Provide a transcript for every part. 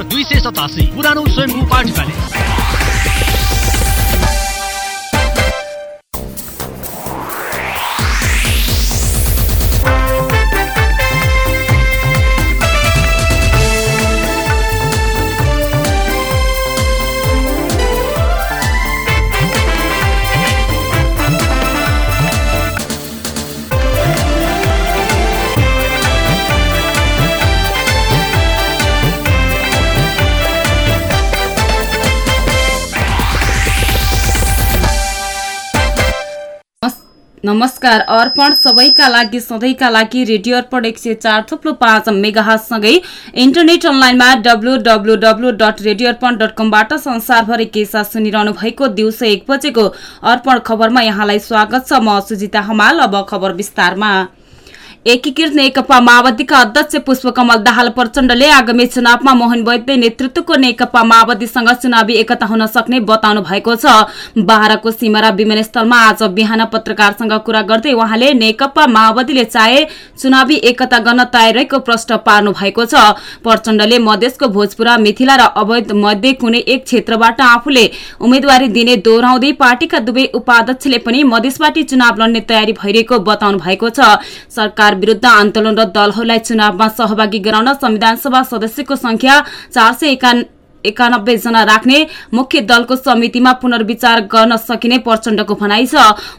दुई सय सतासी पुरानो स्वयम्भू पार्टी नमस्कार अर्पण सबैका लागि सधैँका लागि रेडियो अर्पण एक सय चार थुप्रो पाँच मेगासँगै इन्टरनेट अनलाइनमा W W W dot radio Arpan dot कमबाट संसारभरि के साथ सुनिरहनु भएको दिउँसो एक बजेको अर्पण खबरमा यहाँलाई स्वागत छ। म सुजिता हमाल अब खबर विस्तारमा। एकीकृत नेकपा माओवादीका अध्यक्ष पुष्पकमल दाहाल प्रचण्डले आगामी चुनावमा मोहन वैद्य नेतृत्वको नेकपा माओवादीसँग चुनावी एकता हुन सक्ने बताउनु भएको छ। बाह्रको सिमरा विमानस्थलमा आज बिहान पत्रकारसँग कुरा गर्दै उहाँले नेकपा माओवादीले चाहे चुनावी एकता गर्न तयार रहेको प्रश्न पार्नु भएको छ। प्रचण्डले मधेसको भोजपुरा मिथिला र अवैध मध्ये कुनै एक क्षेत्रबाट आफूले उम्मेद्वारी दिने दोहोऱ्याउँदै पार्टीका दुवै उपाध्यक्षले पनि मधेसबाट चुनाव लड्ने तयारी भइरहेको बताउनु भएको छ। सरकार विरूद्ध आन्दोलनरत दलहरूलाई चुनावमा सहभागी गराउन संविधान सभा सदस्यको संख्या चार सय एकानब्बे जना राख्ने मुख्य दलको समितिमा पुनर्विचार गर्न सकिने प्रचण्डको भनाइ छ।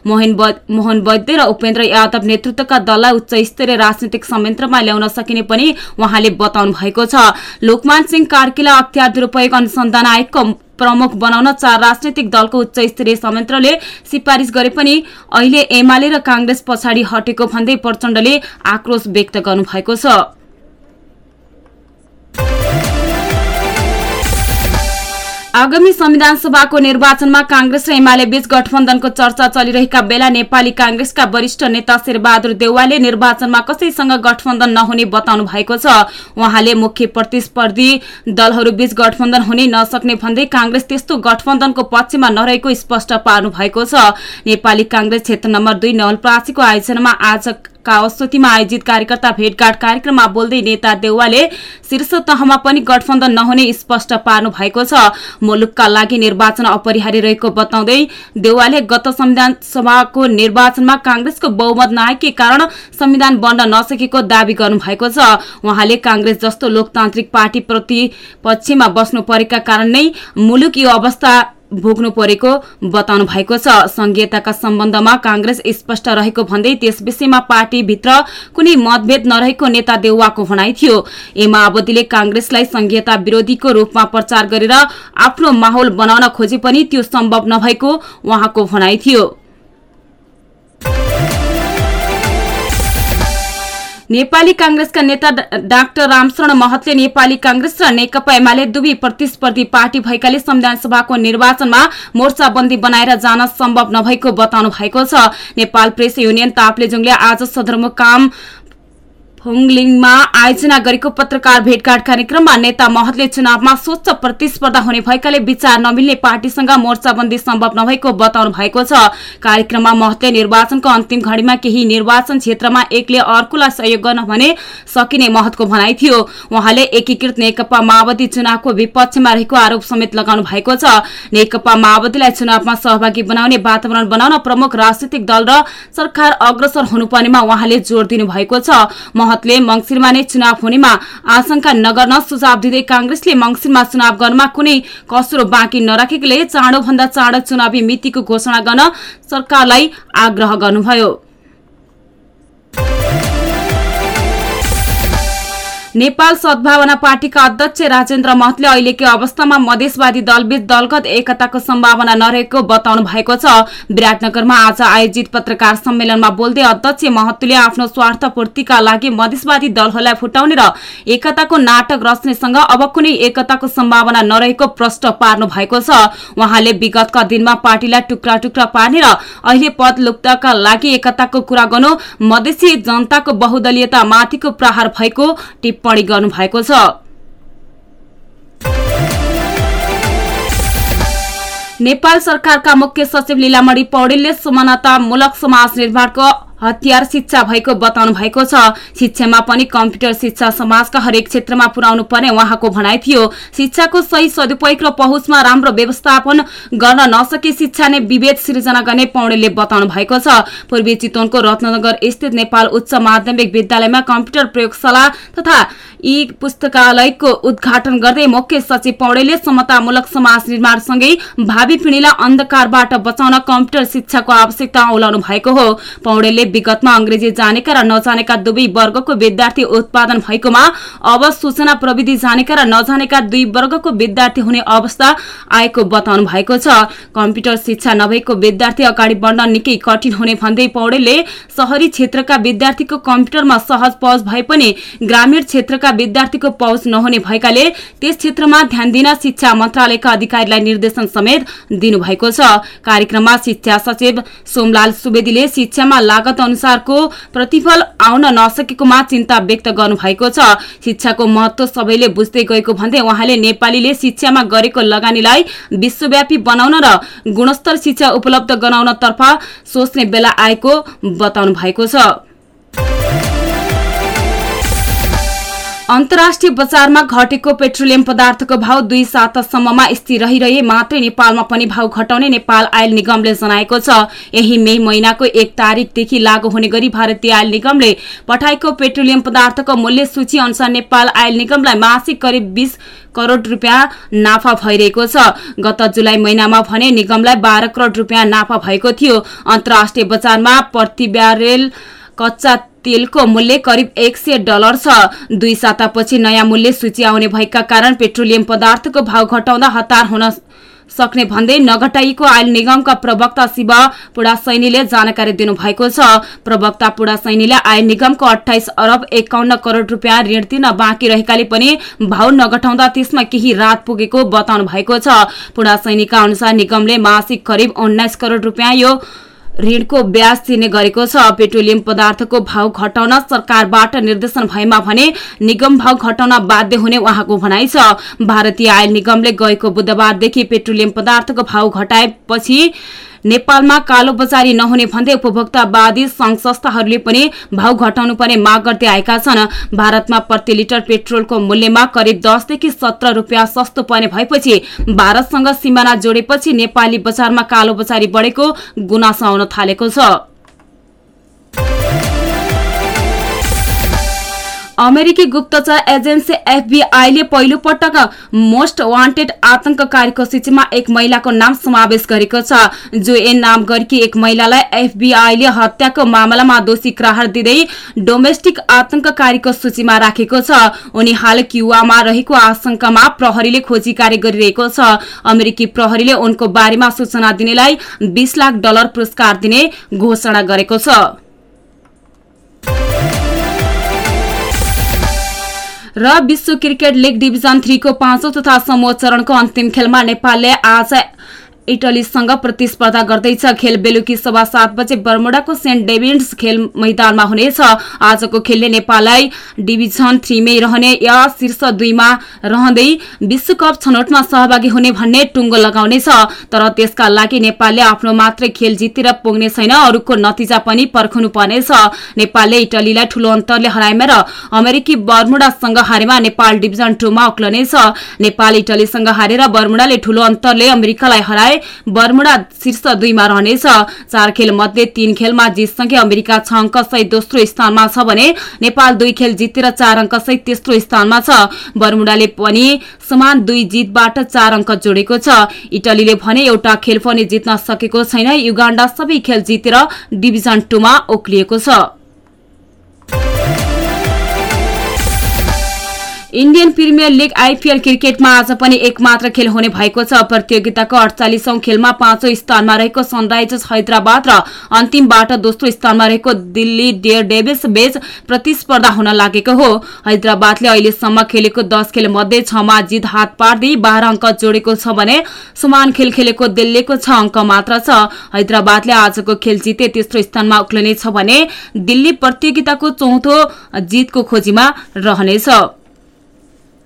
मोहन वैद्य र उपेन्द्र यादव नेतृत्वका दललाई उच्च स्तरीय राजनीतिक संयन्त्रमा ल्याउन सकिने पनि उहाँले बताउनु भएको छ। लोकमान सिंह कार्कीलाई अख्तियार दुरूपयोग अनुसन्धान आयोगको प्रमुख बनाउन चार राजनैतिक दलको उच्च स्तरीय संयन्त्रले सिफारिस गरे पनि अहिले एमाले र काङ्ग्रेस पछाडि हटेको भन्दै प्रचण्डले आक्रोश व्यक्त गर्नुभएको छ। आगामी संविधान सभाको निर्वाचनमा कांग्रेस र एमाले बीच गठबन्धनको चर्चा चलिरहेका बेला नेपाली कांग्रेसका वरिष्ठ नेता शेरबहादुर देउवाले निर्वाचनमा कसैसँग गठबन्धन नहुने बताउनु भएको छ। उहाँले मुख्य प्रतिस्पर्धी दलहरूबीच गठबन्धन हुने नसक्ने भन्दै कांग्रेस त्यस्तो गठबन्धनको पक्षमा नरहेको स्पष्ट पार्नु भएको छ। नेपाली कांग्रेस क्षेत्र नम्बर दुई नवलप्रासीको आयोजनामा आज कावस्वतीमा आयोजित कार्यकर्ता भेटघाट कार्यक्रममा बोल्दै नेता देउवाले शीर्ष तहमा पनि गठबन्धन नहुने स्पष्ट पार्नु भएको छ। मुलुकका लागि निर्वाचन अपरिहार्य रहेको बताउँदै देउवाले गत संविधान सभाको निर्वाचनमा कांग्रेसको बहुमत नआएकै कारण संविधान बन्न नसकेको दावी गर्नु भएको छ। उहाँले कांग्रेस जस्तो लोकतान्त्रिक पार्टी प्रतिपक्षमा बस्नु परेका कारण नै मुलुक यो अवस्था भोग्नु परेको बताउनु भएको छ। संघीयताका सम्बन्धमा कांग्रेस स्पष्ट रहेको भन्दै त्यस विषयमा पार्टीभित्र कुनै मतभेद नरहेको नेता देउवाको भनाइ थियो। ए माओवादीले कांग्रेसलाई संघीयता विरोधीको रूपमा प्रचार गरेर आफ्नो माहौल बनाउन खोजे पनि त्यो सम्भव नभएको उहाँको भनाइ थियो। नेपाली कांग्रेसका नेता डाक्टर रामशरण महतले नेपाली कांग्रेस र नेकपा एमाले दुवै प्रतिस्पर्धी पार्टी भएकाले संविधान सभाको निर्वाचनमा मोर्चाबन्दी बनाएर जान सम्भव नभएको बताउनु भएको छ। नेपाल प्रेस युनियन ताप्लेजुङले आज सदरमुकाम फुङलिङमा आयोजना गरेको पत्रकार भेटघाट कार्यक्रममा नेता महतले चुनावमा स्वच्छ प्रतिस्पर्धा हुने भएकाले विचार नमिल्ने पार्टीसँग मोर्चाबन्दी सम्भव नभएको बताउनु भएको छ। कार्यक्रममा महतले निर्वाचनको अन्तिम घड़ीमा केही निर्वाचन क्षेत्रमा एकले अर्कोलाई सहयोग गर्न भने सकिने महतको भनाइ थियो। उहाँले एकीकृत नेकपा माओवादी चुनावको विपक्षमा रहेको आरोप समेत लगाउनु भएको छ। नेकपा माओवादीलाई चुनावमा सहभागी बनाउने वातावरण बनाउन प्रमुख राजनैतिक दल र सरकार अग्रसर हुनुपर्नेमा उहाँले जोड़ दिनु भएको छ महतले मंगिरमा नै चुनाव हुनेमा आशंका नगर्न सुझाव दिँदै कांग्रेसले मंगिरमा चुनाव गर्नमा कुनै कसरो बाँकी नराखेकोले चाँडोभन्दा चाँडो चुनावी मितिको घोषणा गर्न सरकारलाई आग्रह गर्नुभयो। नेपाल सद्भावना पार्टीका अध्यक्ष राजेन्द्र महतले अहिलेको अवस्थामा मधेसवादी दलबीच दलगत एकताको सम्भावना नरहेको बताउनु भएको छ। विराटनगरमा आज आयोजित पत्रकार सम्मेलनमा बोल्दै अध्यक्ष महतले आफ्नो स्वार्थ पूर्तिका लागि मधेसवादी दलहरूलाई फुटाउने र एकताको नाटक रच्नेसँग अब कुनै एकताको सम्भावना नरहेको प्रश्न पार्नु भएको छ। उहाँले विगतका दिनमा पार्टीलाई टुक्रा टुक्रा पार्ने र अहिले पद लुप्तका लागि एकताको कुरा गर्नु मधेसी जनताको बहुदलीयता माथिको प्रहार भएको टिप्पणी गर्नु भएको छ। नेपाल सरकारका मुख्य सचिव लीलामणि पौडेलले समानतामूलक समाज निर्माणको हतियार शिक्षा भएको बताउनु भएको छ। शिक्षामा पनि कम्प्युटर शिक्षा समाजका हरेक क्षेत्रमा पुर्याउनु पर्ने उहाँको भनाइ थियो। शिक्षाको सही सदुपयोग र पहुँचमा राम्रो व्यवस्थापन गर्न नसके शिक्षा नै विभेद सृजना गर्ने पौडेलले बताउनु भएको छ। पूर्वी चितवनको रत्नगर स्थित नेपाल उच्च माध्यमिक विद्यालयमा कम्प्युटर प्रयोगशाला तथा यी पुस्तकालयको उद्घाटन गर्दै मुख्य सचिव पौडेलले समतामूलक समाज निर्माणसँगै भावी पिँढीलाई अन्धकारबाट बचाउन कम्प्युटर शिक्षाको आवश्यकता औलाउनु भएको हो। पौडेलले विगतमा अंग्रेजी जानेका र नजानेका दुवै वर्गको विद्यार्थी उत्पादन भएकोमा अब सूचना प्रविधि जानेका र नजानेका दुई वर्गको विद्यार्थी हुने अवस्था आएको बताउनु भएको छ। कम्प्युटर शिक्षा नभएको विद्यार्थी अगाडि बढ्न निकै कठिन हुने भन्दै पौडेलले शहरी क्षेत्रका विद्यार्थीको कम्प्युटरमा सहज पहुँच भए पनि ग्रामीण क्षेत्रका विद्यार्थीको पहुँच नहुने भएकाले त्यस क्षेत्रमा ध्यान दिन शिक्षा मन्त्रालयका अधिकारीलाई निर्देशन समेत दिनुभएको छ। कार्यक्रममा शिक्षा सचिव सोमलाल सुवेदीले शिक्षामा लागत अनुसारको प्रतिफल आउन नसकेकोमा चिन्ता व्यक्त गर्नुभएको छ। शिक्षाको महत्व सबैले बुझ्दै गएको भन्दै उहाँले नेपालीले शिक्षामा गरेको लगानीलाई विश्वव्यापी बनाउन र गुणस्तर शिक्षा उपलब्ध गराउनतर्फ सोच्ने बेला आएको बताउनु भएको छ। अन्तर्राष्ट्रिय बजारमा घटेको पेट्रोलियम पदार्थको भाव दुई सातासम्ममा स्थिर रहिरहे। मात्रै नेपालमा पनि भाव घटाउने नेपाल आयल निगमले जनाएको छ। यही मे महिनाको एक तारिकदेखि लागू हुने गरी भारतीय आयल निगमले पठाएको पेट्रोलियम पदार्थको मूल्य सूची अनुसार नेपाल आयल निगमलाई मासिक करिब बीस करोड़ रूपियाँ नाफा भइरहेको छ। गत जुलाई महिनामा भने निगमलाई बाह्र करोड़ रूपियाँ नाफा भएको थियो। अन्तर्राष्ट्रिय बजारमा प्रति ब्यारेल कच्चा तेलको मूल्य करिब एक सय डलर छ। दुई सातापछि नयाँ मूल्य सूची आउने भएका कारण पेट्रोलियम पदार्थको भाव घटाउँदा हतार हुन सक्ने भन्दै नघटाइएको आयल निगमका प्रवक्ता शिव पुडासैनीले जानकारी दिनुभएको छ। प्रवक्ता पुडासैनीले आयल निगमको अठाइस अरब एकाउन्न करोड़ रूपियाँ ऋण दिन बाँकी रहेकाले पनि भाव नघटाउँदा त्यसमा केही रात पुगेको बताउनु भएको छ। पुडासैनीका अनुसार निगमले मासिक करिब उन्नाइस करोड़ रूपियाँ यो ऋणको ब्याज तिर्ने गरेको छ। पेट्रोलियम पदार्थको भाव घटाउन सरकारबाट निर्देशन भएमा भने निगम भाव घटाउन बाध्य हुने उहाँको भनाइ छ। भारतीय आयल निगमले गएको बुधबारदेखि पेट्रोलियम पदार्थको भाव घटाएपछि नेपालमा कालोबजारी नहुने भन्दै उपभोक्तावादी संघ संस्थाहरूले पनि भाव घटाउनु पर्ने माग गर्दै आएका छन्। भारतमा प्रति लिटर पेट्रोलको मूल्यमा करिब दसदेखि सत्र रुपियाँ सस्तो पर्ने भएपछि भारतसँग सिमाना जोडेपछि नेपाली बजारमा कालोबजारी बढेको गुनासो आउन थालेको छ। अमेरिकी गुप्तचर एजेन्सी एफबीआईले पहिलो पटक मोस्ट वान्टेड आतंककारीको सूचीमा एक महिलाको नाम समावेश गरेको छ जो एन नाम गरेकी एक महिलालाई एफबीआईले हत्याको मामलामा दोषी करार दिँदै डोमेस्टिक आतंककारीको सूचीमा राखेको छ। उनी हाल क्युवामा रहेको आशंकामा प्रहरीले खोजी कार्य गरिरहेको छ। अमेरिकी प्रहरीले उनको बारेमा सूचना दिनेलाई बीस लाख डलर पुरस्कार दिने घोषणा गरेको छ। र विश्व क्रिकेट लिग डिभिजन थ्रीको पाँचौं तथा समूह चरणको अन्तिम खेलमा नेपालले आज इटलीसँग प्रतिस्पर्धा गर्दैछ। खेल बेलुकी सभा सात बजे बर्मुडाको सेन्ट डेभिड्स खेल मैदानमा हुनेछ। आजको खेलले नेपाललाई डिभिजन थ्रीमै रहने या शीर्ष दुईमा रहँदै विश्वकप छनौटमा सहभागी हुने भन्ने टुङ्गो लगाउनेछ। तर त्यसका लागि नेपालले आफ्नो मात्रै खेल जितेर पुग्ने छैन। अरूको नतिजा पनि पर्खनु पर्नेछ। नेपालले इटलीलाई ठूलो अन्तरले हराएमा र अमेरिकी बर्मुडासँग हारेमा नेपाल डिभिजन टूमा उक्लनेछ। नेपाल इटलीसँग हारेर बर्मुडाले ठूलो अन्तरले अमेरिकालाई हराए। बर्मुडा शीर्ष दुईमा रहनेछ। चार खेल मध्ये तीन खेलमा जितसँगै अमेरिका छ अङ्क सहित दोस्रो स्थानमा छ भने नेपाल दुई खेल जितेर चार अङ्क सहित तेस्रो स्थानमा छ। बर्मुडाले पनि समान दुई जितबाट चार अङ्क जोडेको छ। इटलीले भने एउटा खेल पनि जित्न सकेको छैन। युगाण्डा सबै खेल जितेर डिभिजन टूमा ओक्लिएको छ। इन्डियन प्रिमियर लिग आइपिएल क्रिकेटमा आज पनि एक मात्र खेल हुने भएको छ। प्रतियोगिताको अडचालिसौं खेलमा पाँचौं स्थानमा रहेको सनराइजर्स हैदराबाद र अन्तिमबाट दोस्रो स्थानमा रहेको दिल्ली डेयर डेभिस बीच प्रतिस्पर्धा हुन लागेको हो। हैदराबादले अहिलेसम्म खेलेको दस खेल मध्ये छमा जित हात पार्दै बाह्र अङ्क जोडेको छ भने समान खेल खेलेको दिल्लीको छ अङ्क मात्र छ। हैदराबादले आजको खेल जिते तेस्रो स्थानमा उक्लिनेछ भने दिल्ली प्रतियोगिताको चौथो जितको खोजीमा रहनेछ।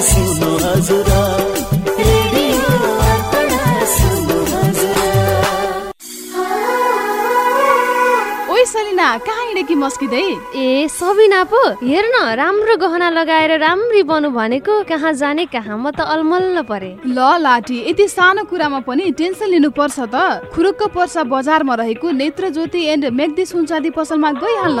सुन्नु हजुर। सलिना कहाँ हिँडेकी मस्किँदै? ए सबिना पो हेर न राम्रो गहना लगाएर राम्री बनु भनेको कहाँ जाने कहाँ म त अलमल्ल परे। ल लाठी यति सानो कुरामा पनि टेन्सन लिनु पर्छ त। खुरुक्क पर्सा बजारमा रहेको नेत्र ज्योति एन्ड मेग्दी सुनचाँदी पसलमा गइहाल्न।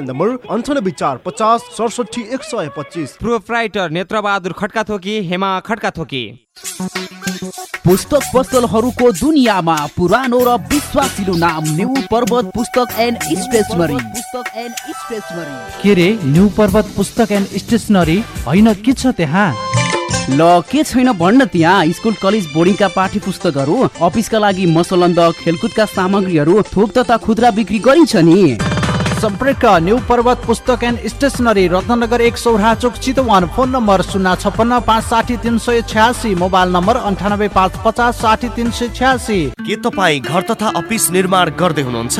नम्बर अन्ठानब्बे चार पचास सडसठी एक सय पच्चिस। प्रोप्राइटर नेत्रबहादुर खड्का थोकी हेमा खड्का थोकी पुस्तक पसलहरूको दुनियाँमा पुरानो र विश्वासिलो नाम new Parbat Pustak and stationery. Pustak and stationery. के रे न्यू पर्वत पुस्तक एन्ड स्टेसनरी? होइन के छ त्यहाँ? ल के छैन भन्न त्यहाँ? स्कुल कलेज बोर्डिङका पाठ्य पुस्तकहरू अफिसका लागि मसलन्द खेलकुदका सामग्रीहरू थोक तथा खुद्रा बिक्री गरिन्छ नि। सम्पर्क न्यू पर्वत पुस्तक एन्ड स्टेसनरी रत्नगर एक सौरा चोक चितवन। फोन नम्बर शून्य छप्पन्न पाँच साठी तिन सय छ्यासी। मोबाइल नम्बर अन्ठानब्बे पाँच पचास साठी तिन सय छ्यासी। के तपाईँ घर तथा अफिस निर्माण गर्दै हुनुहुन्छ?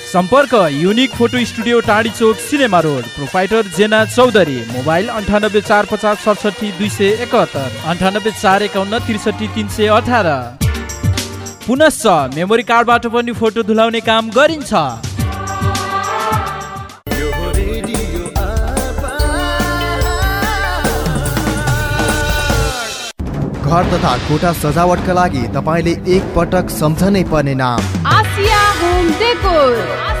सम्पर्क unique photo studio Tadhi Chowk cinema road proprietor Jena Chaudhary mobile अन्ठानब्बे चार पचास सडसठी दुई सय एकहत्तर अन्ठानब्बे चार एकाउन्न त्रिसठी तिन सय अठार। पुनश्च मेमोरी कार्डबाट पनि फोटो धुलाउने काम गरिन्छ। घर तथा कोठा सजावटका लागि तपाईँले एक पटक सम्झनै पर्ने नाम। Asia home decor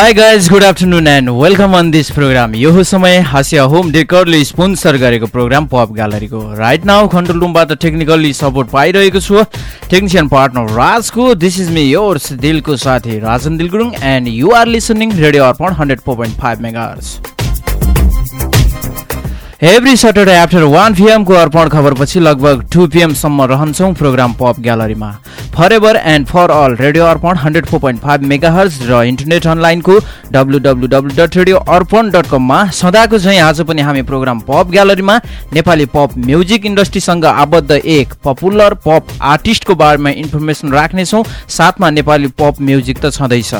Hi guys good afternoon and welcome on this program यो समय हासिया होम डेकरले स्पोन्सर गरेको प्रोग्राम पप ग्यालरीको राइट नाउ कन्ट्रोल रुमबाट टेक्निकल्ली सपोर्ट पाइरहेको छु। टेक्निसियन पार्टनर राजको दिस इज मी योर्स दिलको साथी Rajan Dil Gurung and you are listening radio Arpan hundred four point five mega every Saturday after one पिएमको अर्पण खबरपछि लगभग टु पिएमसम्म रहन्छौँ programme pop ग्यालरीमा। For ever and for all radio Arpan hundred four point five mega hertz र internet अनलाइनको W W W dot radio Arpan dot कममा सदाको चाहिँ आज पनि हामी प्रोग्राम पप ग्यालरीमा नेपाली पप म्युजिक इन्डस्ट्रीसँग आबद्ध एक पपुलर पप आर्टिस्टको बारेमा इन्फर्मेसन राख्नेछौँ। साथमा नेपाली पप म्युजिक त छँदैछ।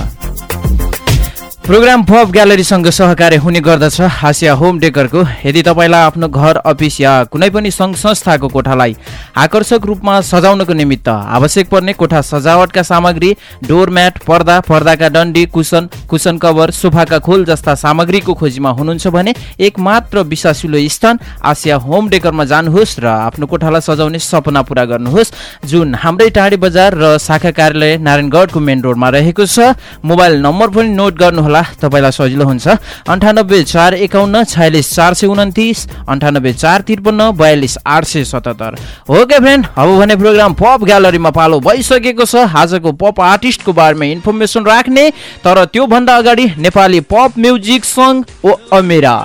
प्रोग्राम पप ग्यालरीसँग सहकार्य हुने गर्दछ हासिया होम डेकरको। यदि तपाईँलाई आफ्नो घर अफिस या कुनै पनि सङ्घ संस्थाको कोठालाई आकर्षक रूपमा सजाउनको निमित्त आवश्यक पर्ने कोठा सजावटका सामग्री डोरम्याट पर्दा पर्दाका डन्डी कुसन कुसन कभर सोफाका खोल जस्ता सामग्रीको खोजीमा हुनुहुन्छ भने एक मात्र विश्वासिलो स्थान आसिया होम डेकरमा जानुहोस् र आफ्नो कोठालाई सजाउने सपना पुरा गर्नुहोस्। जुन हाम्रै टाढी बजार र शाखा कार्यालय नारायणगढको मेन रोडमा रहेको छ मोबाइल नम्बर पनि नोट गर्नुहोला। तपाईँलाई सजिलो हुन्छ। अन्ठानब्बे चार एकाउन्न छयालिस चार सय उन्तिस अन्ठानब्बे चार त्रिपन्न बयालिस आठ सय सतहत्तर। ओके फ्रेन्ड अब भने प्रोग्राम पप ग्यालरीमा पालो भइसकेको छ। आजको पप आर्टिस्टको बारेमा इन्फर्मेसन राख्ने तर त्योभन्दा अगाडि Nepali pop music song oh Amira.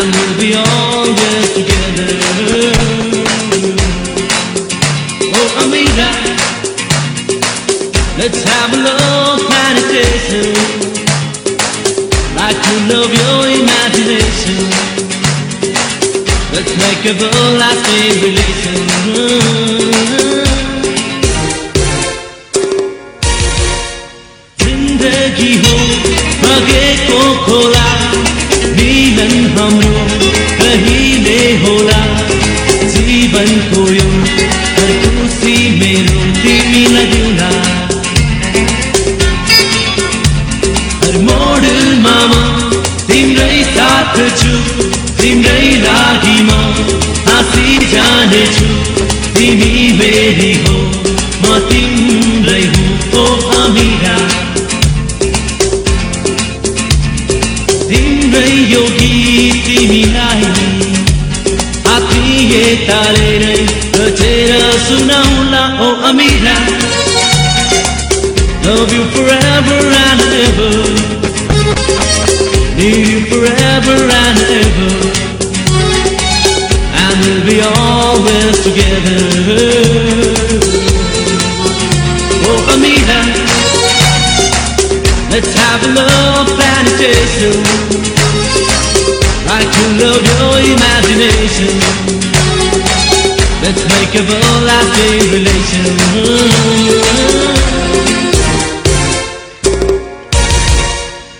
We'll be always together. Let's have a love meditation Like to love your imagination Let's make a lasting relation जिन्दगी हो बगेको खोला मिलन हाम्रो कहिले होला जीवनको यो तिम्रै साथ छु तिम्रै लागि म हाँसी जानेछु तिमी मेरी हो म तिम्रै हुँ अमिरा। तिम्रै यो गीत तिमीलाई आत्मीय तालेर रचेर सुनाउला ओ Amira. Love you forever always together Oh Amina Let's have a love meditation I can love your imagination Let's make a lasting relation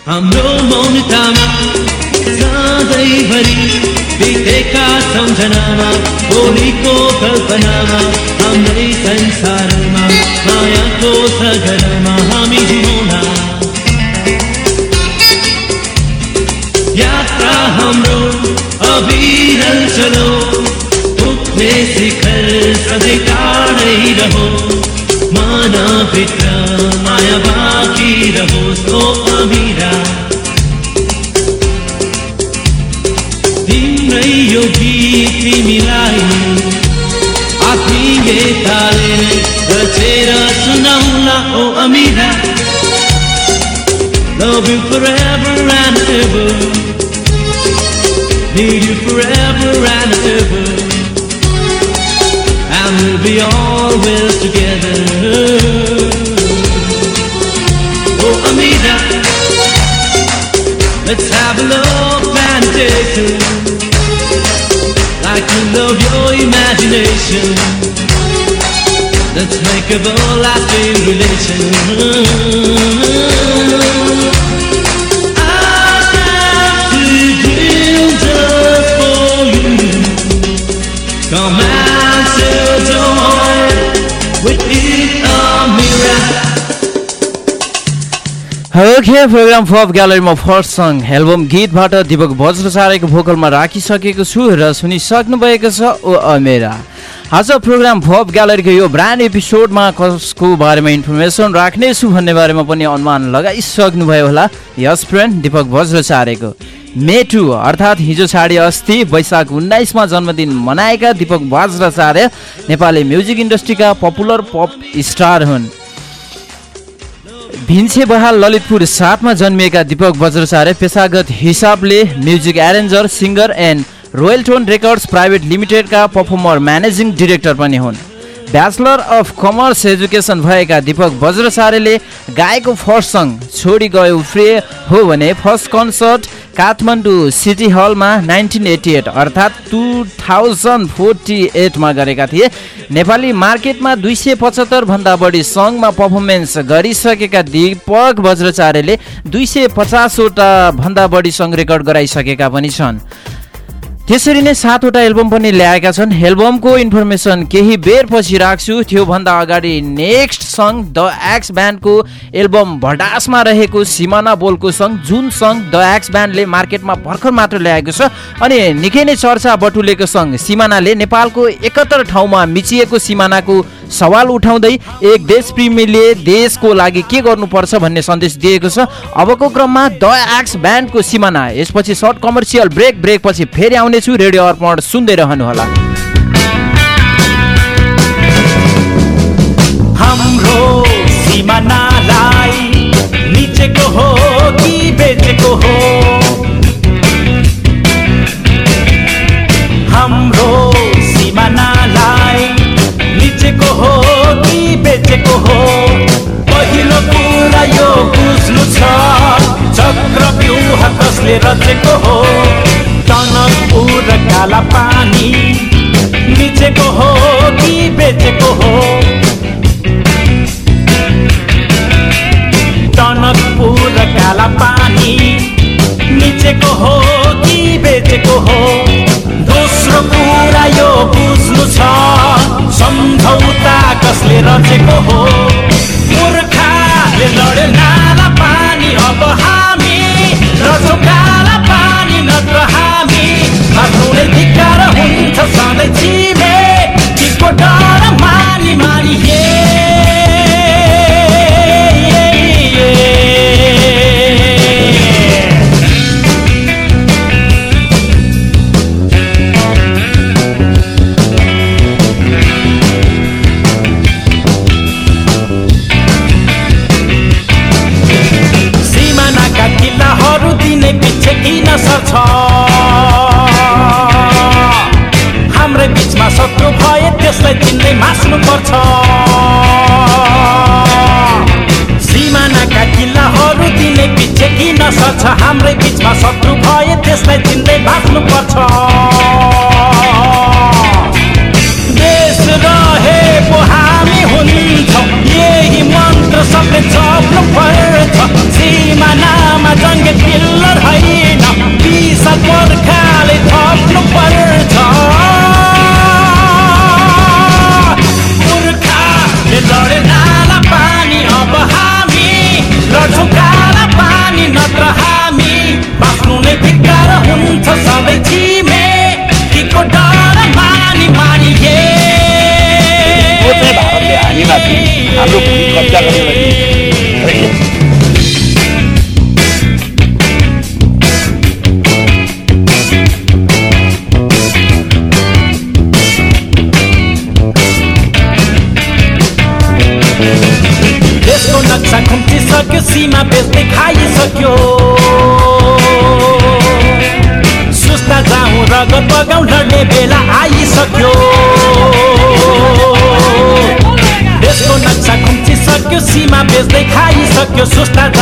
हाम्रो मौनतामा सधैँभरि बितेका सम्झनामा भोलिको कल्पनामा हाम्रै संसारमा मायाको सगरमा हामी जिउला यात्रा हाम्रो अविरल चलो पुग्ने शिखर सधैँ टाढै रहो। मनभित्र माया बाँकी रहोस् ओ Amira. yogi criminali atinge talene o amina Love you forever and ever Need you forever and ever And we'll be always together Oh Amina Let's have a love plantation spectacle of your imagination. Let's make a lasting relation I have to build just for you. Come out okay program pop ग्यालरीमा first song album गीतबाट दिपक वज्रचार्यको भोकलमा राखिसकेको छु र सुनिसक्नु भएको छ ओ अमेरा। आज प्रोग्राम फप ग्यालरीको यो ब्रान्ड एपिसोडमा कसको बारेमा इन्फर्मेसन राख्नेछु भन्ने बारेमा पनि अनुमान लगाइसक्नुभयो होला। यस फ्रेन्ड दिपक मे टू अर्थात् हिजो छाडी अस्ति वैशाख उन्नाइसमा जन्मदिन मनाएका दिपक वज्राचार्य नेपाली म्युजिक इन्डस्ट्रीका पपुलर पप स्टार हुन्। भिन्से बहाल ललितपुर सातमा जन्मिएका दिपक वज्राचार्य पेसागत हिसाबले music arranger singer and royal tone records private लिमिटेडका पर्फर्मर म्यानेजिङ डिरेक्टर पनि हुन्। ब्याचलर अफ कमर्स एजुकेसन भएका दिपक वज्राचार्यले गाएको फर्स्ट सङ्ग छोडी गयो फ्रे हो भने फर्स्ट कन्सर्ट काठमाडौँ सिटी हलमा नाइन्टिन एटी एट अर्थात् टु थाउजन्ड फोर्टी एटमा गरेका थिए। नेपाली मार्केटमा दुई सय पचहत्तरभन्दा बढी सङ्घमा पर्फर्मेन्स गरिसकेका दीपक वज्रचार्यले दुई सय पचासवटा भन्दा बढी सङ्घ रेकर्ड गराइसकेका पनि छन्। त्यसरी नै सातवटा एल्बम पनि ल्याएका छन्। एल्बमको इन्फर्मेसन केही बेर पछि राख्छु। त्योभन्दा अगाडि नेक्स्ट सङ्ग द एक्स ब्यान्डको एल्बम भडासमा रहेको सिमाना बोलको सङ्ग जुन सङ्ग द एक्स ब्यान्डले मार्केटमा भर्खर मात्र ल्याएको छ अनि निकै नै चर्चा बटुलेको सङ्ग सिमानाले नेपालको एकहत्तर ठाउँमा मिचिएको सिमानाको सवाल उठाउँदै एक देश प्रेमीले देशको लागि के गर्नुपर्छ भन्ने सन्देश दिएको छ। अबको क्रममा द एक्स ब्यान्डको सिमाना। यसपछि सर्ट कमर्सियल ब्रेक ब्रेक पछि फेरि आउनेछु। रेडियो अर्पण सुन्दै रहनुहोला। हो कसले रचेको हो टनक र काला पानी निचेको हो कि बेचेको हो। टनकपुर र काला पानी निचेको हो कि बेचेको हो। दोस्रो कुरा यो बुझ्नु छ सम्झौता कसले रचेको हो। मूर्खाले लड्यो हुन्छ सधैँ चिमे किसको डर मानी मानी हे सिमानाका त्यसलाई चिन्दै मास्नु पर्छ सिमानाका किल्लाहरू दिने पछि किन सर्छ? हाम्रै बिचमा शत्रु भए त्यसलाई चिन्दै बाँच्नु पर्छ देश रहेको हामी हुन्छौँ। यही मन्त्र सबले जप्नु पर्छ। सिमानामा जङ्ग पिल्लर होइन विशाल पर्खाले थप्नु पर्छ। खाइसक्यो सुस्ता जाउँ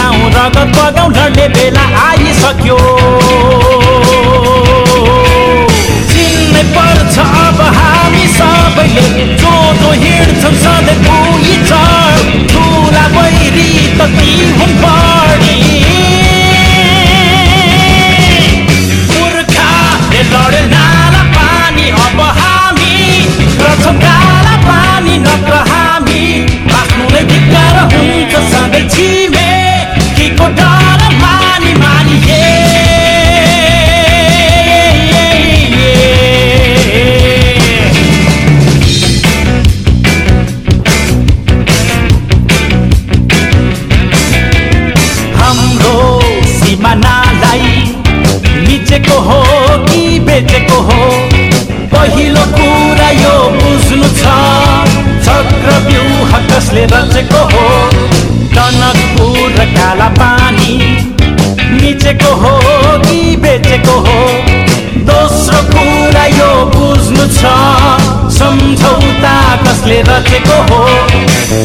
मानिसले रचेको हो।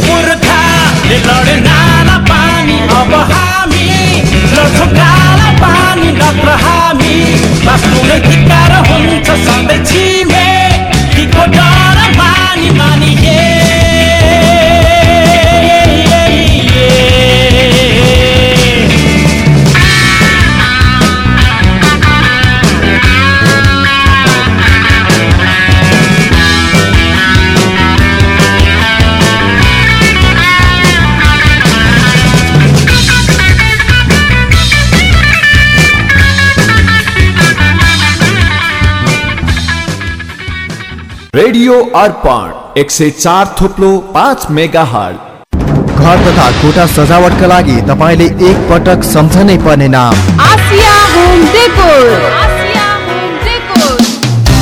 पुर्खाले लड्नाला पानी अब हामी लड्छौँ काला पानी नत्र हामी। बाँच्नु नै धिक्कार रेडियो अर्पण एक सय चार थोप्लो पाँच मेगा हल घर तथा कोठा सजावटका लागि तपाईँले एक पटक सम्झनै पर्ने नाम। Asia home decor. Asia home decor.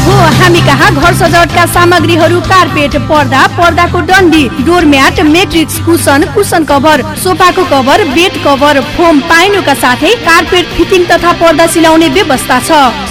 हो हामी कहाँ घर सजावटका सामग्रीहरू कार्पेट पर्दा पर्दाको डन्डी doormat mattress cushion cushion cover सोफाको cover bed cover foam पाइनुका साथै कार्पेट फिटिङ तथा पर्दा सिलाउने व्यवस्था छ।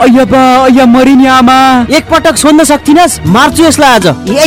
अय्या अय अय्या मरिनी आमा एकपटक सोध्न सक्थिनस् मार्छु यसलाई आज। ए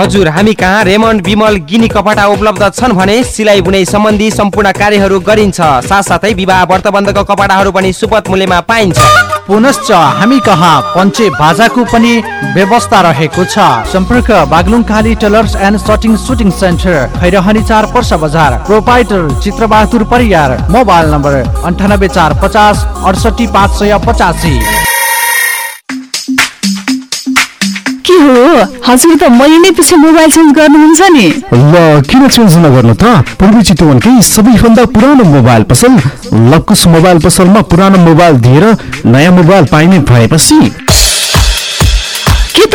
हजुर हामी कहाँ रेमन्ड विमल गिनी कपडा उपलब्ध छन् भने सिलाइ बुनाइ सम्बन्धी सम्पूर्ण कार्यहरू गरिन्छ। साथसाथै विवाह व्रतबन्धको कपडाहरू पनि सुपथ मूल्यमा पाइन्छ। पुनश्च हामी कहाँ पञ्चे बाजाको पनि व्यवस्था रहेको छ। सम्पर्क Baglung Kali tailors and shirting suiting centre Khairahani चार पर्सा बजार proprietor Chitrabahadur Pariyar mobile number अन्ठानब्बे चार पचास अडसठी पाँच सय पचासी। हो। हजुर त मैले पछि मोबाइल चेन्ज गर्नुहुन्छ नि। ल किन चेन्ज नगर्नु त? पूर्वी चितवनकै सबैभन्दा पुरानो मोबाइल पसल लकुस मोबाइल पसलमा पुरानो मोबाइल दिएर नयाँ मोबाइल पाइने भएपछि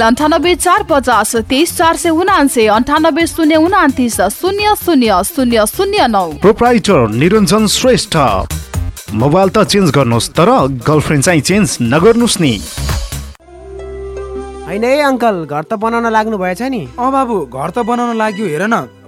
अन्ठानब्बे चार पचास तेइस चार सय उनान्से अन्ठानब्बे शून्य उनातिस शून्य शून्य शून्य शून्य नौ। प्रोप्राइटर निरञ्जन श्रेष्ठ मोबाइल त चेन्ज गर्नुहोस् तर गर्लफ्रेन्ड चाहिँ चेन्ज नगर्नुहोस् नि। होइन है अङ्कल घर त बनाउन लाग्नु भएछ नि। अँ बाबु घर त बनाउन लाग्यो हेर न।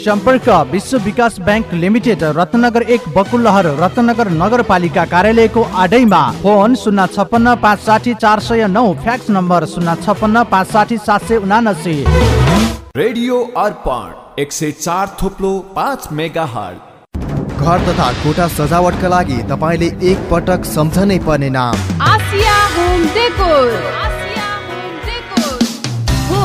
सम्पर्क विश्व विकास ब्याङ्क लिमिटेड रत्नगर एक बकुलहर रत्नगर नगरपालिका कार्यालयको आडैमा। फोन शून्य छप्पन्न पाँच साठी चार सय नौ फ्याक्स नम्बर शून्य छप्पन्न पाँच साठी सात सय उनासी। रेडियो अर्पण एक सय चार थोप्लो पाँच मेगा हट घर तथा कोठा सजावटका लागि तपाईँले एक पटक सम्झनै पर्ने नाम। Asia home decor. हो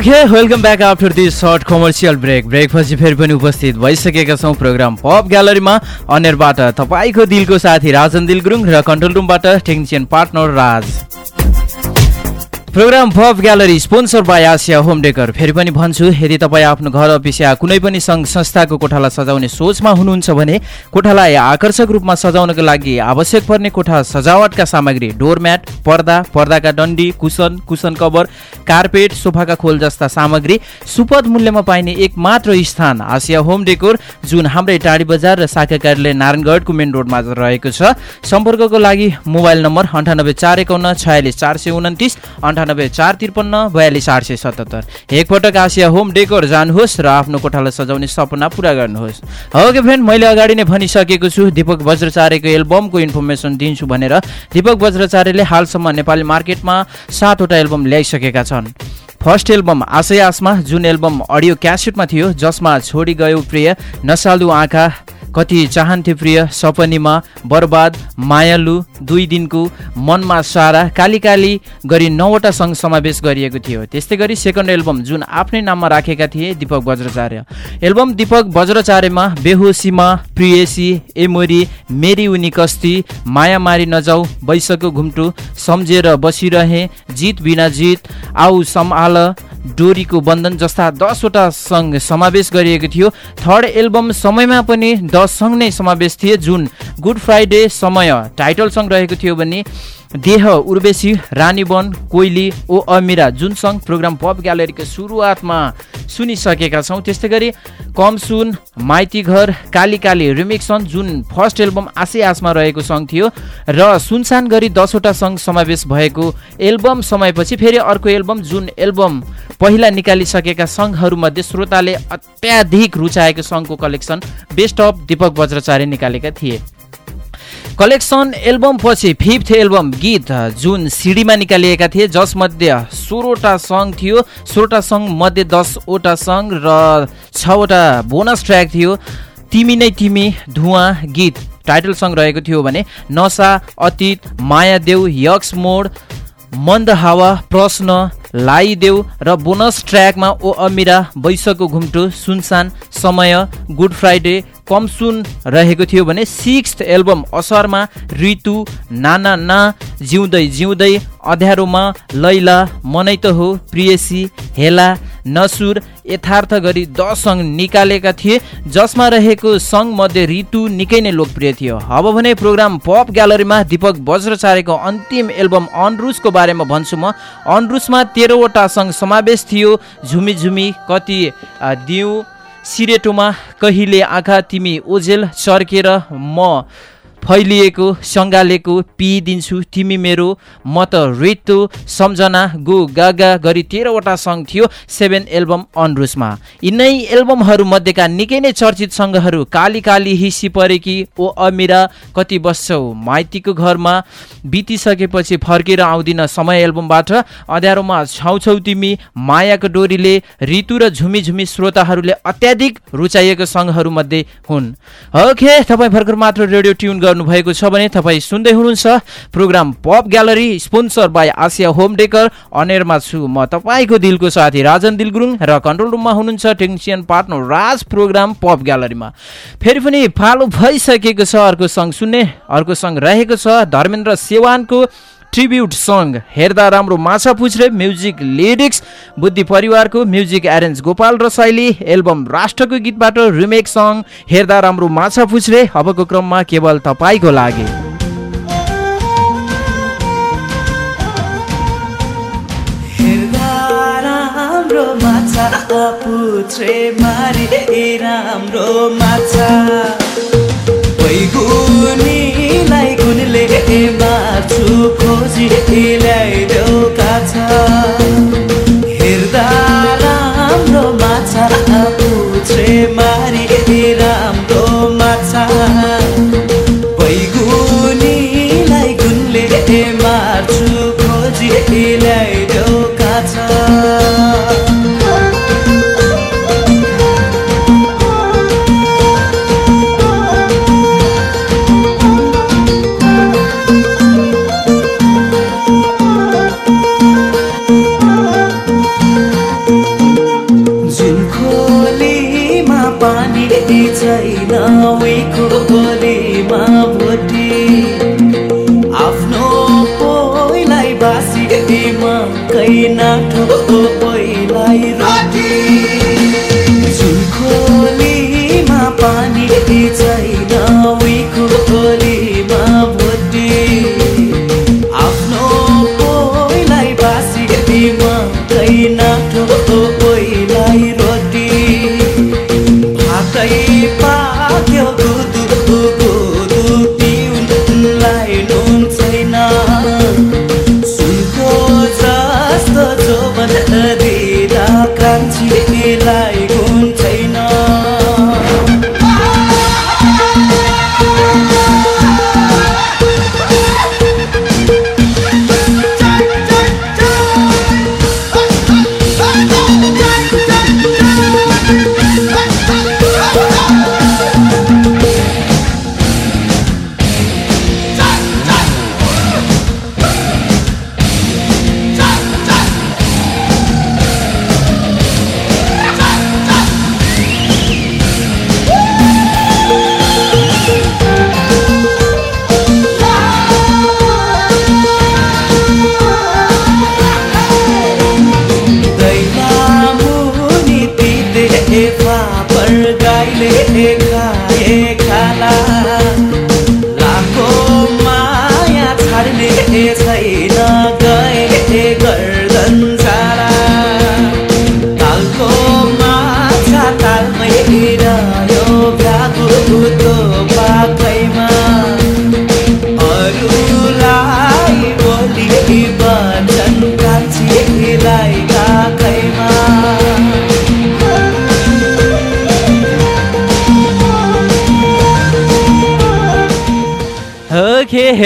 Okay welcome back after this short commercial break ब्रेकपछि फेरि पनि उपस्थित भइसकेका छौँ प्रोग्राम पप ग्यालरीमा अनेरबाट तपाईँको दिलको साथी राजन दिल गुरुङ र कन्ट्रोल रुमबाट technician partner Raj program pop gallery sponsor by Asia home decor. फेरि पनि भन्छु यदि तपाईँ आफ्नो घर अफिस या कुनै पनि सङ्घ संस्थाको कोठालाई सजाउने सोचमा हुनुहुन्छ भने कोठालाई आकर्षक रूपमा सजाउनको लागि आवश्यक पर्ने कोठा सजावटका सामग्री डोरम्याट पर्दा पर्दाका डन्डी कुसन कुसन कभर कार्पेट सोफाका खोल जस्ता सामग्री सुपथ मूल्यमा पाइने एक मात्र स्थान आसिया होम डेकोर जुन हाम्रै टाढी बजार र शाखा कार्यालय नारायणगढको मेन रोडमा रहेको छ। सम्पर्कको लागि मोबाइल नम्बर अन्ठानब्बे चार एकाउन्न छयालिस चार सय उन्तिस अन्ठानब्बे चार त्रिपन्न बयालिस आठ सय सतहत्तर। एकपटक आसिया होम डेकोर जानुहोस् र आफ्नो कोठालाई सजाउने सपना पुरा गर्नुहोस्। ओके फ्रेन्ड मैले अगाडि नै भनिसकेको छु दिपक वज्रचार्यको एल्बमको इन्फर्मेसन दिन्छु भनेर। दिपक वज्रचार्यले हालसम्म नेपाली मार्केटमा सातवटा एल्बम ल्याइसकेका छन्। फर्स्ट एल्बम आशय आसमा जुन एल्बम अडियो क्यासेटमा थियो जसमा छोडी गयो प्रिय नसालु आँखा कति चाहन्थे प्रिय सपनीमा बर्बाद मायालु दुई दिनको मनमा सारा काली काली गरी नौवटा सङ्घ समावेश गरिएको थियो। त्यस्तै गरी सेकेन्ड एल्बम जुन आफ्नै नाममा राखेका थिए दिपक वज्राचार्य एल्बम दिपक वज्राचार्यमा बेहोसीमा प्रियसी एमोरी मेरी उनी कस्ती माया मारी नजाऊ बैसको घुम्टु सम्झेर बसिरहे जित बिना जित आऊ सम्हाल डोरीको बन्धन जस्ता दसवटा सङ्घ समावेश गरिएको थियो। थर्ड एल्बम समयमा पनि दस सङ्घ नै समावेश थिए जुन गुड फ्राइडे समय टाइटल सङ्घ रहेको थियो भने देह उर्वेशी रानीवन कोइली ओ अमिरा जुन सङ्घ प्रोग्राम पप ग्यालरीको सुरुवातमा सुनिसकेका छौँ। त्यस्तै गरी कम सुन माइती घर काली काली रिमिक्स सङ्घ जुन फर्स्ट एल्बम आसे आसमा रहेको सङ्घ थियो र सुनसान गरी दसवटा सङ्घ समावेश भएको एल्बम समयपछि फेरि अर्को एल्बम जुन एल्बम पहिला निकालिसकेका सङ्घहरूमध्ये श्रोताले अत्याधिक रुचाएको सङ्घको collection best of Dipak Bajracharya निकालेका थिए। कलेक्सन एल्बम पछि फिफ्थ एल्बम गीत जुन सिडीमा निकालिएका थिए जसमध्ये सोह्रवटा सङ्ग थियो। सोह्रवटा सङ्ग मध्ये दसवटा सङ्ग र छवटा बोनस ट्र्याक थियो। तिमी नै तिमी धुवा गीत टाइटल सङ्ग रहेको थियो भने नसा अतीत मायादेव यक्स मोड मन्द हावा प्रश्न लाइदेऊ र बोनस ट्र्याकमा ओ अमिरा बैसको घुम्टो सुनसान समय गुड फ्राइडे कमसुन रहेको थियो भने सिक्स एल्बम असरमा ऋतु नाना ना जिउँदै जिउँदै अध्यारोमा लैला मनै त हो प्रियसी हेला नसुर यथार्थ गरी दस सङ्घ निकालेका थिए जसमा रहेको सङ्घ मध्ये ऋतु निकै नै लोकप्रिय थियो। अब भने प्रोग्राम पप ग्यालरीमा दिपक वज्रचार्यको अन्तिम एल्बम अनरुसको बारेमा भन्छु म। अनरुसमा तेह्रवटा सङ्घ समावेश थियो। झुमी झुमी कति दिउँ सिरेटोमा कहिले आँखा तिमी ओझेल चर्केर म फैलिएको सङ्गालेको पिइदिन्छु तिमी मेरो म त रितु सम्झना गो गागा गरी तेह्रवटा सङ्घ थियो सेभेन एल्बम अनरुसमा। यिनै एल्बमहरू मध्येका निकै नै चर्चित सङ्घहरू काली काली हिसी परेकी ओ अमिरा कति बस्छौ माइतीको घरमा बितिसकेपछि फर्केर आउँदिन समय एल्बमबाट अँध्यारोमा छाउछौ तिमी मायाको डोरीले ऋतु र झुमी झुमी श्रोताहरूले अत्याधिक रुचाइएको सङ्घहरूमध्ये हुन्। ओके तपाईँ भर्खर मात्र रेडियो ट्युन गर्नुभएको छ भने तपाईँ सुन्दै हुनुहुन्छ program pop gallery sponsor by Asia home decor. अनेरमा छु म तपाईँको दिलको साथी राजन दिल गुरुङ र कन्ट्रोल रुममा हुनुहुन्छ technician partner Raj program pop ग्यालरीमा। फेरि पनि फालो भइसकेको छ अर्को सङ्ग सुन्ने अर्को सङ्ग रहेको छ धर्मेन्द्र सेवानको ट्रिब्युट सङ्ग हेर्दा राम्रो माछा पुछ्रे म्युजिक लिरिक्स बुद्धि परिवारको music arrange Gopal Rasaili album राष्ट्रको गीतबाट रिमेक सङ्ग हेर्दा राम्रो माछा पुछ्रे अबको क्रममा केवल तपाईँको लागि। माछा पुछ्रे मारे राम्रो माछा। बैगुनीलाई गुनले माछु खोजी ल्याइदेऊ काछा हेर्दा राम्रो माछा पुछ्रे मारी राम्रो माछा। takkan cintai ku.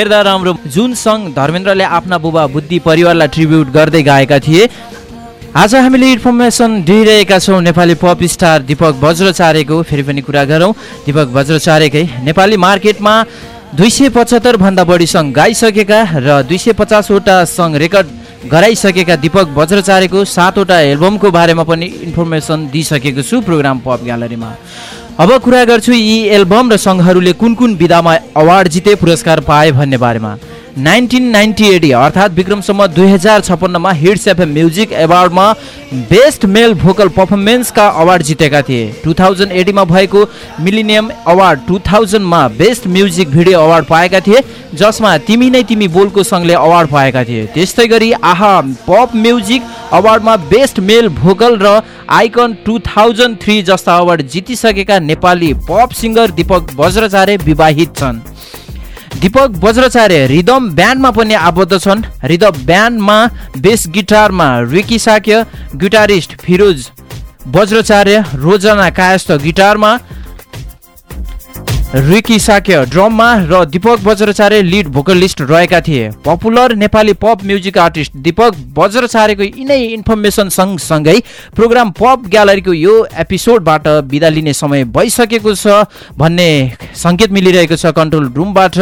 हेर्दा राम्रो जुन सङ्ग धर्मेन्द्रले आफ्ना बुबा बुद्धि परिवारलाई ट्रिब्युट गर्दै गाएका थिए आज हामीले इन्फर्मेसन दिइरहेका छौँ। नेपाली पप स्टार दिपक वज्रचार्यको। फेरि पनि कुरा गरौँ। दिपक वज्रचार्यकै नेपाली मार्केटमा दुई सय पचहत्तरभन्दा बढी सङ्घ गाइसकेका र दुई सय पचासवटा सङ्घ रेकर्ड गराइसकेका दिपक वज्रचार्यको सातवटा एल्बमको बारेमा पनि इन्फर्मेसन दिइसकेको छु प्रोग्राम पप ग्यालरीमा अब कुरा गर्छु यी एल्बम र सङ्घहरूले कुन कुन विधामा अवार्ड जिते पुरस्कार पाए भन्ने बारेमा। नाइन्टिन नाइन्टी एट अर्थात् विक्रमसम्म दुई हजार छप्पन्नमा हिट्स एफ म्युजिक एवार्डमा बेस्ट मेल भोकल पर्फर्मेन्सका अवार्ड जितेका थिए। टु थाउजन्ड एटीमा भएको मिलिनियम अवार्ड टु थाउजन्डमा बेस्ट म्युजिक भिडियो अवार्ड पाएका थिए जसमा तिमी नै तिमी बोलको सङ्घले अवार्ड पाएका थिए। त्यस्तै गरी आहा पप म्युजिक अवार्डमा बेस्ट मेल भोकल र आइकन टु थाउजन्ड थ्री जस्ता अवार्ड जितिसकेका नेपाली पप सिङ्गर दिपक वज्रचार्य विवाहित छन्। दिपक वज्रचार्य रिदम ब्यान्डमा पनि आबद्ध छन्। रिदम ब्यान्डमा बेस गिटारमा रिकी साक्य गिटारिस्ट फिरोज वज्रचार्य रोजना कायस्थ गिटारमा रिकी साक्य ड्रममा र दिपक वज्रचार्य लिड भोकलिस्ट रहेका थिए। Popular Nepali pop music artist Dipak वज्रचार्यको यिनै इन्फर्मेसन सँगसँगै प्रोग्राम पप ग्यालरीको यो एपिसोडबाट बिदा लिने समय भइसकेको छ भन्ने सङ्केत मिलिरहेको छ कन्ट्रोल रुमबाट।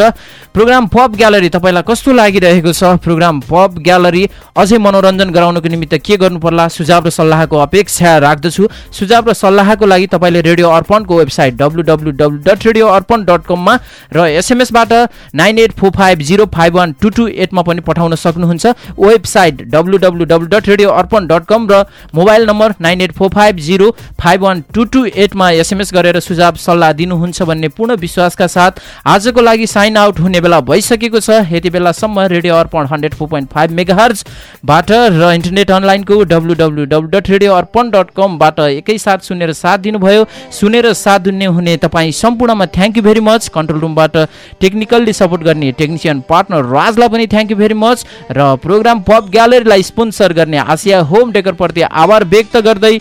प्रोग्राम पप ग्यालरी तपाईँलाई कस्तो लागिरहेको छ? प्रोग्राम पप ग्यालरी अझै मनोरञ्जन गराउनको निमित्त के गर्नु पर्ला सुझाव र सल्लाहको अपेक्षा राख्दछु। सुझाव र सल्लाहको लागि तपाईँले रेडियो अर्पणको वेबसाइट डब्लु अर्पण डट कममा र एसएमएसबाट nine eight four five zero five one two two एटमा पनि पठाउन सक्नुहुन्छ। Website W W W dot radio Arpan dot com र mobile number nine eight four five zero five one two two एटमा SMS गरेर सुझाव सल्लाह दिनुहुन्छ भन्ने पूर्ण विश्वासका साथ आजको लागि साइन आउट हुने बेला भइसकेको छ। यति बेलासम्म radio Arpan hundred four point five मेगाहर्जबाट र इन्टरनेट अनलाइनको W W W dot radio Arpan dot कमबाट एकैसाथ सुनेर साथ दिनुभयो। सुनेर साथ दिने हुने तपाईँ सम्पूर्णमा thank you very much control रुमबाट टेक्निकल्ली सपोर्ट गर्ने टेक्निसियन पार्टनर राजलाई पनि थ्याङ्क यू भेरी मच र प्रोग्राम पप ग्यालरीलाई स्पोन्सर गर्ने आसिया होम डेकरप्रति आभार व्यक्त गर्दै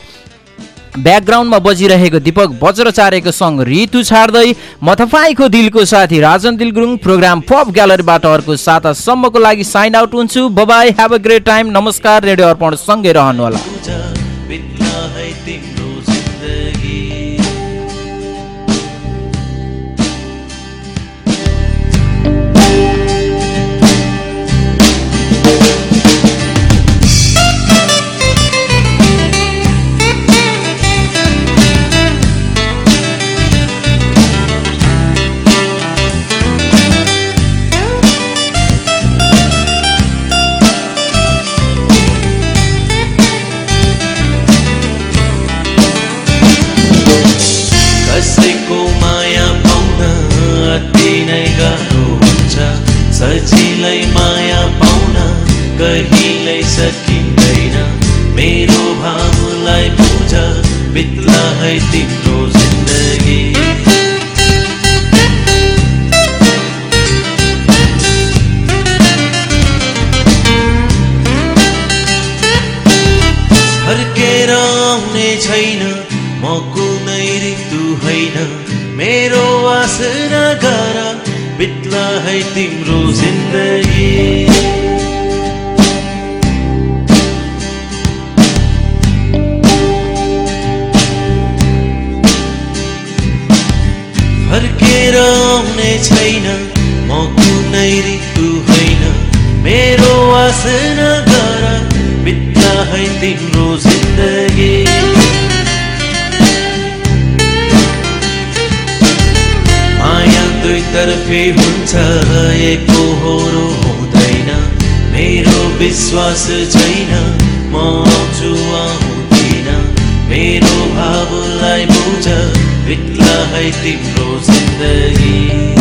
ब्याकग्राउन्डमा बजिरहेको दिपक वज्रचार्यको सङ्ग ऋतु छाड्दै म तपाईँको दिलको साथी राजन दिल गुरुङ प्रोग्राम पप ग्यालरीबाट अर्को सातासम्मको लागि साइन आउट हुन्छु। Bye bye have a great time नमस्कार। रेडियो अर्पण सँगै रहनुहोला है तिम्रो जिन्दगी फर्केर आउने छैन म कुनै ऋतु होइन। मेरो वासना गर बित्ला है तिम्रो जिन्दगी। आउने छैन म कुनै ऋतु होइन। मेरो वासना गर बित्ला है तिम्रो जिन्दगी। माया दुईतर्फी हुन्छ एकहोरो हुँदैन। मेरो विश्वास छैन म आउँछु आउँदिन मेरो भावलाई बुझ बित्ला है तिम्रो जिन्दगी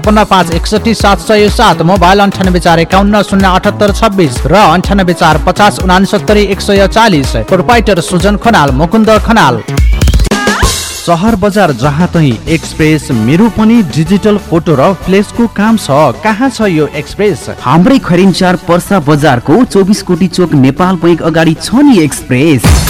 छपन्न पाँच एकसठी सात सय सात मोबाइल अन्ठानब्बे चार एकाउन्न शून्य अठहत्तर छब्बिस र अन्ठानब्बे चार पचास उनासत्तरी एक सय चालिस प्रोपाइटर सुजन खनाल मुकुन्द खनाल। सहर बजार जहाँ तही एक्सप्रेस मेरो पनि डिजिटल फोटो र फ्लेसको काम छ। कहाँ छ यो एक्सप्रेस हाम्रै खरिन्चार पर्सा बजारको चौबिस कोटी चोक नेपाल बैङ्क अगाडि छ नि एक्सप्रेस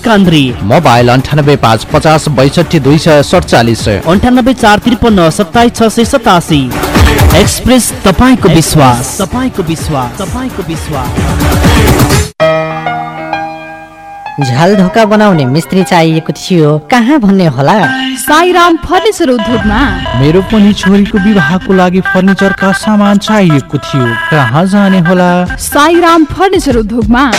लकान्द्री मोबाइल अन्ठानब्बे पाँच पचास बैसठी दुई सय सडचालिस। अन्ठानब्बे चार त्रिपन्न सत्ताइस छ सय सतासी। एक्सप्रेस तपाईँको विश्वास। तपाईँको विश्वास। तपाईँको विश्वास। झ्याल ढोका बनाउने मिस्त्री चाहिएको थियो। कहाँ भन्ने होला? साईराम फर्निचर उद्योगमा। मेरो पनि छोरीको विवाहको लागि फर्निचरका सामान चाहिएको थियो। कहाँ जाने होला? साईराम फर्निचर उद्योगमा।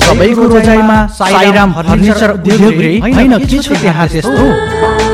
सबैको रोजाइमा साईराम फर्निचर उद्योग रे होइन के छ त्यहाँ त्यस्तो?